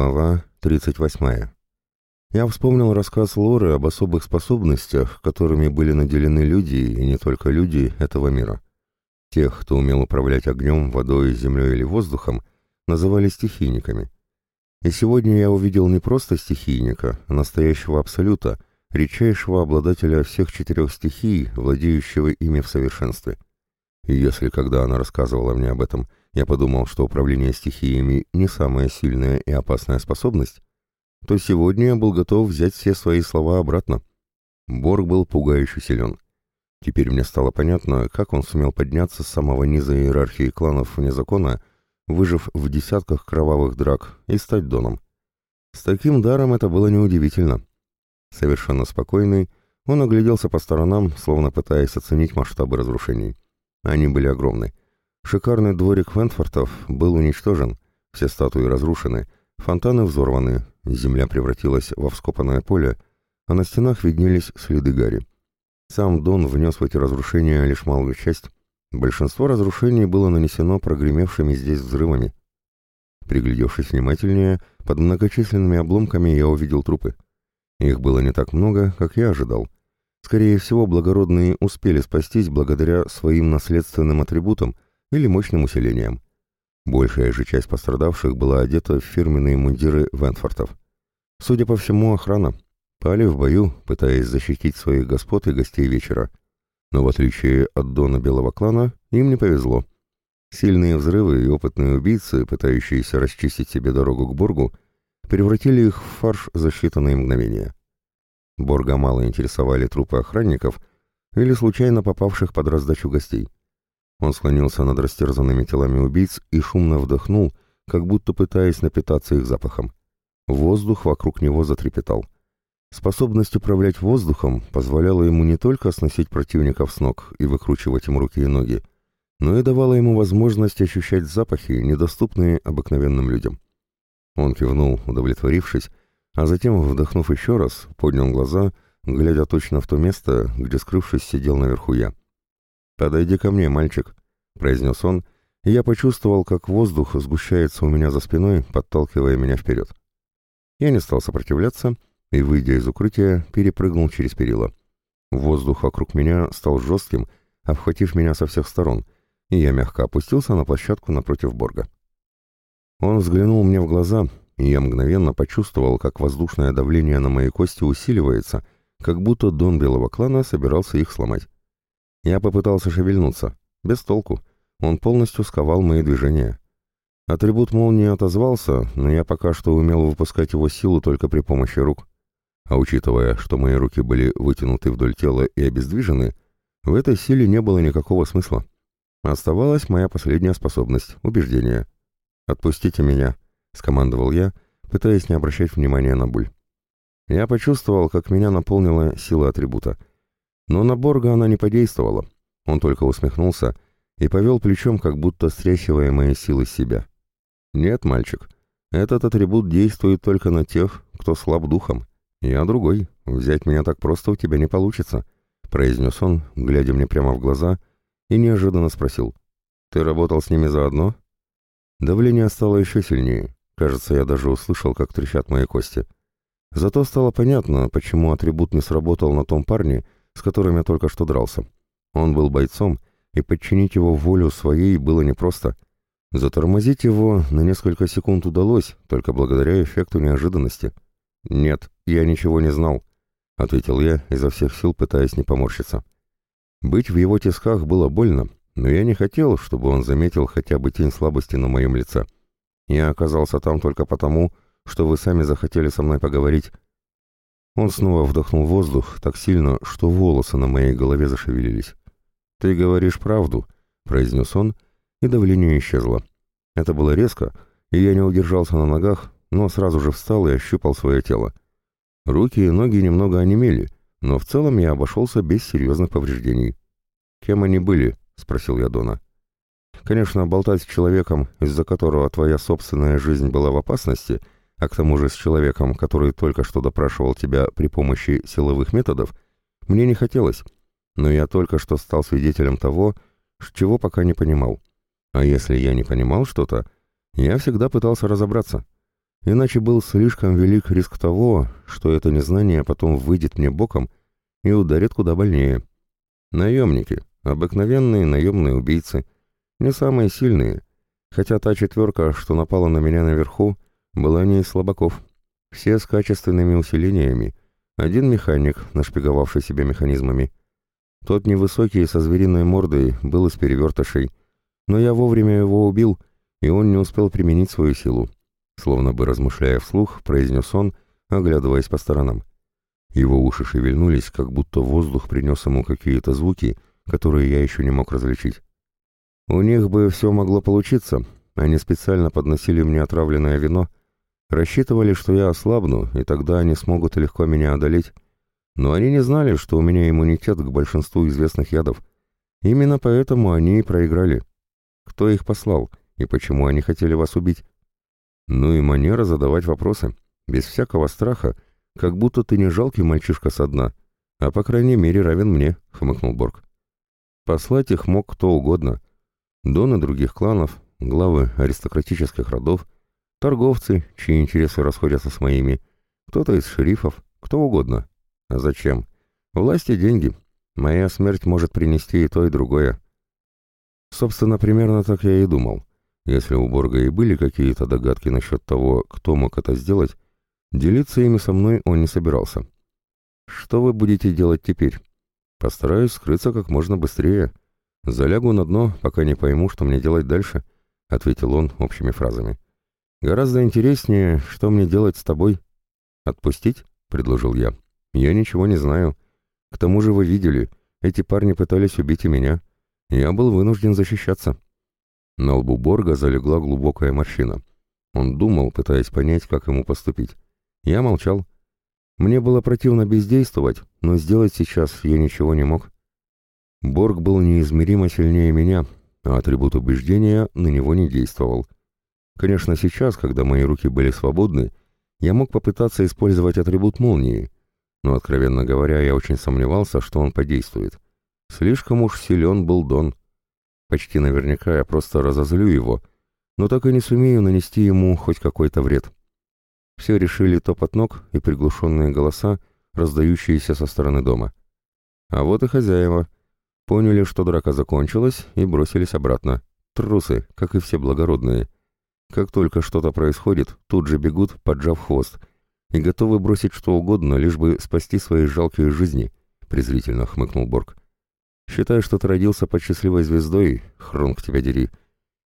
Глава 38. Я вспомнил рассказ Лоры об особых способностях, которыми были наделены люди, и не только люди этого мира. Тех, кто умел управлять огнем, водой, землей или воздухом, называли стихийниками. И сегодня я увидел не просто стихийника, а настоящего абсолюта, редчайшего обладателя всех четырех стихий, владеющего ими в совершенстве. И если, когда она рассказывала мне об этом, я подумал, что управление стихиями не самая сильная и опасная способность, то сегодня я был готов взять все свои слова обратно. Борг был пугающе силен. Теперь мне стало понятно, как он сумел подняться с самого низа иерархии кланов вне закона, выжив в десятках кровавых драк, и стать доном. С таким даром это было неудивительно. Совершенно спокойный, он огляделся по сторонам, словно пытаясь оценить масштабы разрушений. Они были огромны. Шикарный дворик Вентфортов был уничтожен, все статуи разрушены, фонтаны взорваны, земля превратилась во вскопанное поле, а на стенах виднелись следы гари. Сам Дон внес в эти разрушения лишь малую часть. Большинство разрушений было нанесено прогремевшими здесь взрывами. Приглядевшись внимательнее, под многочисленными обломками я увидел трупы. Их было не так много, как я ожидал. Скорее всего, благородные успели спастись благодаря своим наследственным атрибутам или мощным усилениям. Большая же часть пострадавших была одета в фирменные мундиры Вентфортов. Судя по всему, охрана. Пали в бою, пытаясь защитить своих господ и гостей вечера. Но в отличие от Дона Белого клана, им не повезло. Сильные взрывы и опытные убийцы, пытающиеся расчистить себе дорогу к Боргу, превратили их в фарш за считанные мгновения. Борга мало интересовали трупы охранников или случайно попавших под раздачу гостей. Он склонился над растерзанными телами убийц и шумно вдохнул, как будто пытаясь напитаться их запахом. Воздух вокруг него затрепетал. Способность управлять воздухом позволяла ему не только сносить противников с ног и выкручивать им руки и ноги, но и давала ему возможность ощущать запахи, недоступные обыкновенным людям. Он кивнул, удовлетворившись, а затем, вдохнув еще раз, поднял глаза, глядя точно в то место, где, скрывшись, сидел наверху я. «Подойди ко мне, мальчик», — произнес он, и я почувствовал, как воздух сгущается у меня за спиной, подталкивая меня вперед. Я не стал сопротивляться и, выйдя из укрытия, перепрыгнул через перила. Воздух вокруг меня стал жестким, обхватив меня со всех сторон, и я мягко опустился на площадку напротив Борга. Он взглянул мне в глаза, и я мгновенно почувствовал, как воздушное давление на мои кости усиливается, как будто Дон Белого клана собирался их сломать. Я попытался шевельнуться. Без толку. Он полностью сковал мои движения. Атрибут молнии отозвался, но я пока что умел выпускать его силу только при помощи рук. А учитывая, что мои руки были вытянуты вдоль тела и обездвижены, в этой силе не было никакого смысла. Оставалась моя последняя способность — убеждение. «Отпустите меня», — скомандовал я, пытаясь не обращать внимания на боль. Я почувствовал, как меня наполнила сила атрибута — но на Борга она не подействовала. Он только усмехнулся и повел плечом, как будто стряхивая мои силы с себя. «Нет, мальчик, этот атрибут действует только на тех, кто слаб духом. Я другой. Взять меня так просто у тебя не получится», — произнес он, глядя мне прямо в глаза, и неожиданно спросил. «Ты работал с ними заодно?» Давление стало еще сильнее. Кажется, я даже услышал, как трещат мои кости. Зато стало понятно, почему атрибут не сработал на том парне, с которым я только что дрался. Он был бойцом, и подчинить его волю своей было непросто. Затормозить его на несколько секунд удалось, только благодаря эффекту неожиданности. «Нет, я ничего не знал», — ответил я, изо всех сил пытаясь не поморщиться. Быть в его тисках было больно, но я не хотел, чтобы он заметил хотя бы тень слабости на моем лице. Я оказался там только потому, что вы сами захотели со мной поговорить, он снова вдохнул воздух так сильно, что волосы на моей голове зашевелились. «Ты говоришь правду», — произнес он, и давление исчезло. Это было резко, и я не удержался на ногах, но сразу же встал и ощупал свое тело. Руки и ноги немного онемели, но в целом я обошелся без серьезных повреждений. «Кем они были?» — спросил я Дона. «Конечно, болтать с человеком, из-за которого твоя собственная жизнь была в опасности — а к тому же с человеком, который только что допрашивал тебя при помощи силовых методов, мне не хотелось, но я только что стал свидетелем того, чего пока не понимал. А если я не понимал что-то, я всегда пытался разобраться. Иначе был слишком велик риск того, что это незнание потом выйдет мне боком и ударит куда больнее. Наемники, обыкновенные наемные убийцы, не самые сильные, хотя та четверка, что напала на меня наверху, была не из слабаков. Все с качественными усилениями, один механик, нашпиговавший себя механизмами. Тот невысокий, со звериной мордой, был из перевертышей, но я вовремя его убил, и он не успел применить свою силу. Словно бы размышляя вслух, произнес он, оглядываясь по сторонам. Его уши шевельнулись, как будто воздух принес ему какие-то звуки, которые я еще не мог различить. У них бы все могло получиться. Они специально подносили мне отравленное вино, рассчитывали, что я ослабну, и тогда они смогут легко меня одолеть. Но они не знали, что у меня иммунитет к большинству известных ядов. Именно поэтому они и проиграли. Кто их послал, и почему они хотели вас убить? Ну и манера задавать вопросы, без всякого страха, как будто ты не жалкий мальчишка со дна, а по крайней мере равен мне, — хмыкнул Борг. Послать их мог кто угодно. Доны других кланов, главы аристократических родов, торговцы, чьи интересы расходятся с моими, кто-то из шерифов, кто угодно. А зачем? Власти деньги. Моя смерть может принести и то, и другое. Собственно, примерно так я и думал. Если у Борга и были какие-то догадки насчет того, кто мог это сделать, делиться ими со мной он не собирался. «Что вы будете делать теперь?» «Постараюсь скрыться как можно быстрее. Залягу на дно, пока не пойму, что мне делать дальше», — ответил он общими фразами. «Гораздо интереснее, что мне делать с тобой». «Отпустить?» — предложил я. «Я ничего не знаю. К тому же вы видели, эти парни пытались убить и меня. Я был вынужден защищаться». На лбу Борга залегла глубокая морщина. Он думал, пытаясь понять, как ему поступить. Я молчал. Мне было противно бездействовать, но сделать сейчас я ничего не мог. Борг был неизмеримо сильнее меня, а атрибут убеждения на него не действовал. Конечно, сейчас, когда мои руки были свободны, я мог попытаться использовать атрибут молнии, но, откровенно говоря, я очень сомневался, что он подействует. Слишком уж силен был Дон. Почти наверняка я просто разозлю его, но так и не сумею нанести ему хоть какой-то вред. Все решили топот ног и приглушенные голоса, раздающиеся со стороны дома. А вот и хозяева. Поняли, что драка закончилась, и бросились обратно. Трусы, как и все благородные. Как только что-то происходит, тут же бегут, поджав хвост, и готовы бросить что угодно, лишь бы спасти свои жалкие жизни, презрительно хмыкнул Борг. Считай, что ты родился под счастливой звездой, Хронг тебя дери.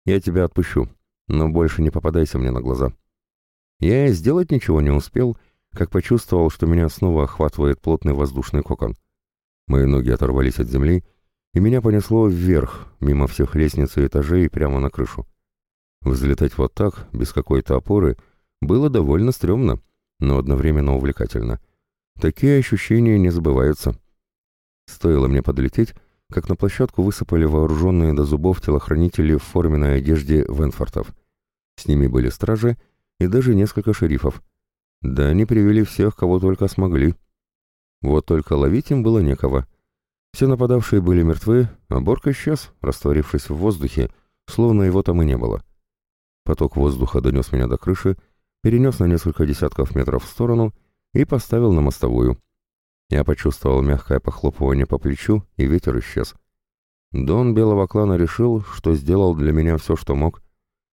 Я тебя отпущу, но больше не попадайся мне на глаза. Я сделать ничего не успел, как почувствовал, что меня снова охватывает плотный воздушный кокон. Мои ноги оторвались от земли, и меня понесло вверх, мимо всех лестниц и этажей, прямо на крышу. Взлетать вот так, без какой-то опоры, было довольно стрёмно, но одновременно увлекательно. Такие ощущения не забываются. Стоило мне подлететь, как на площадку высыпали вооруженные до зубов телохранители в форменной одежде Венфортов. С ними были стражи и даже несколько шерифов. Да они привели всех, кого только смогли. Вот только ловить им было некого. Все нападавшие были мертвы, а Борг исчез, растворившись в воздухе, словно его там и не было. Поток воздуха донес меня до крыши, перенес на несколько десятков метров в сторону и поставил на мостовую. Я почувствовал мягкое похлопывание по плечу, и ветер исчез. Дон Белого клана решил, что сделал для меня все, что мог.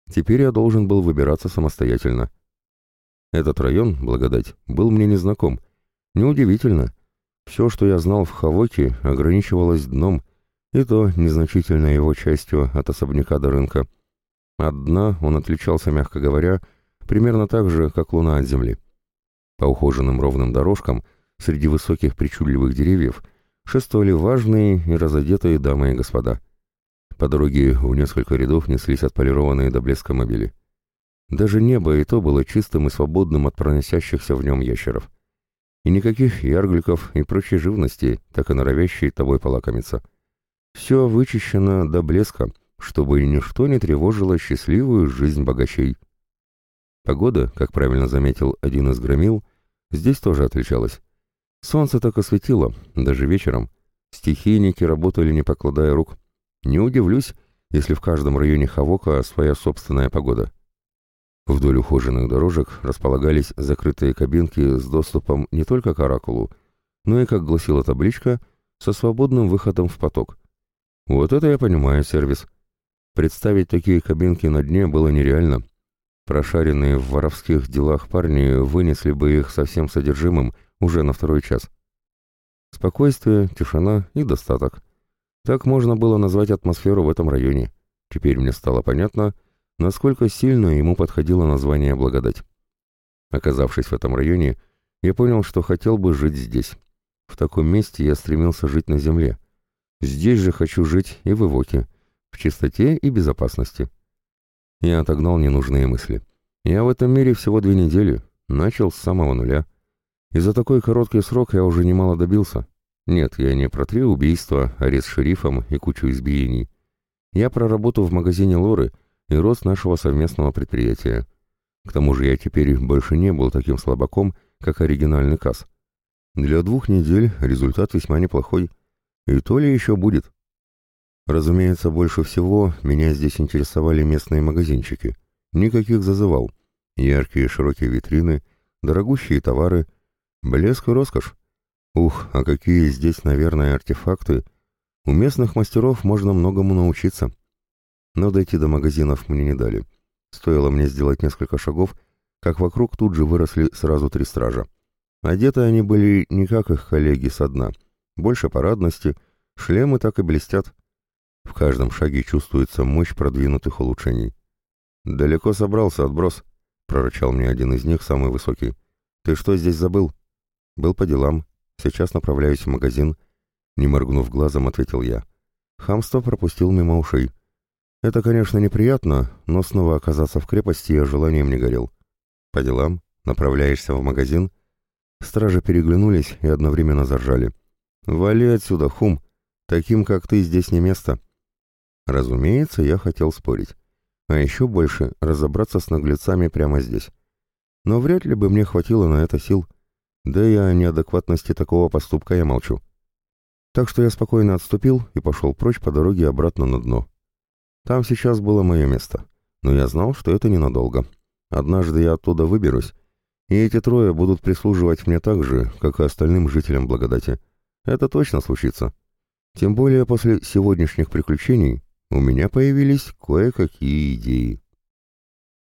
Теперь я должен был выбираться самостоятельно. Этот район, благодать, был мне незнаком. Неудивительно. Все, что я знал в Хавоке, ограничивалось дном, и то незначительной его частью от особняка до рынка. От дна он отличался, мягко говоря, примерно так же, как луна от земли. По ухоженным ровным дорожкам — Среди высоких причудливых деревьев шествовали важные и разодетые дамы и господа. По дороге в несколько рядов неслись отполированные до блеска мобили. Даже небо и то было чистым и свободным от проносящихся в нем ящеров. И никаких яргликов и прочей живности, так и норовящей тобой полакомиться. Все вычищено до блеска, чтобы ничто не тревожило счастливую жизнь богачей. Погода, как правильно заметил один из громил, здесь тоже отличалась. Солнце так осветило, даже вечером. Стихийники работали, не покладая рук. Не удивлюсь, если в каждом районе Хавока своя собственная погода. Вдоль ухоженных дорожек располагались закрытые кабинки с доступом не только к оракулу, но и, как гласила табличка, со свободным выходом в поток. Вот это я понимаю сервис. Представить такие кабинки на дне было нереально. Прошаренные в воровских делах парни вынесли бы их со всем содержимым уже на второй час. Спокойствие, тишина и достаток. Так можно было назвать атмосферу в этом районе. Теперь мне стало понятно, насколько сильно ему подходило название «Благодать». Оказавшись в этом районе, я понял, что хотел бы жить здесь. В таком месте я стремился жить на земле. Здесь же хочу жить и в Ивоке, в чистоте и безопасности. Я отогнал ненужные мысли. Я в этом мире всего две недели, начал с самого нуля. И за такой короткий срок я уже немало добился. Нет, я не про три убийства, арест шерифом и кучу избиений. Я про работу в магазине Лоры и рост нашего совместного предприятия. К тому же я теперь больше не был таким слабаком, как оригинальный Касс. Для двух недель результат весьма неплохой. И то ли еще будет. Разумеется, больше всего меня здесь интересовали местные магазинчики. Никаких зазывал. Яркие широкие витрины, дорогущие товары, блеск и роскошь. Ух, а какие здесь, наверное, артефакты. У местных мастеров можно многому научиться. Но дойти до магазинов мне не дали. Стоило мне сделать несколько шагов, как вокруг тут же выросли сразу три стража. Одеты они были не как их коллеги со дна. Больше парадности, шлемы так и блестят. В каждом шаге чувствуется мощь продвинутых улучшений. «Далеко собрался, отброс», — прорычал мне один из них, самый высокий. «Ты что здесь забыл?» «Был по делам. Сейчас направляюсь в магазин». Не моргнув глазом, ответил я. Хамство пропустил мимо ушей. Это, конечно, неприятно, но снова оказаться в крепости я желанием не горел. «По делам? Направляешься в магазин?» Стражи переглянулись и одновременно заржали. «Вали отсюда, хум! Таким, как ты, здесь не место!» Разумеется, я хотел спорить. А еще больше разобраться с наглецами прямо здесь. Но вряд ли бы мне хватило на это сил. Да и о неадекватности такого поступка я молчу. Так что я спокойно отступил и пошел прочь по дороге обратно на дно. Там сейчас было мое место. Но я знал, что это ненадолго. Однажды я оттуда выберусь, и эти трое будут прислуживать мне так же, как и остальным жителям благодати. Это точно случится. Тем более после сегодняшних приключений у меня появились кое-какие идеи.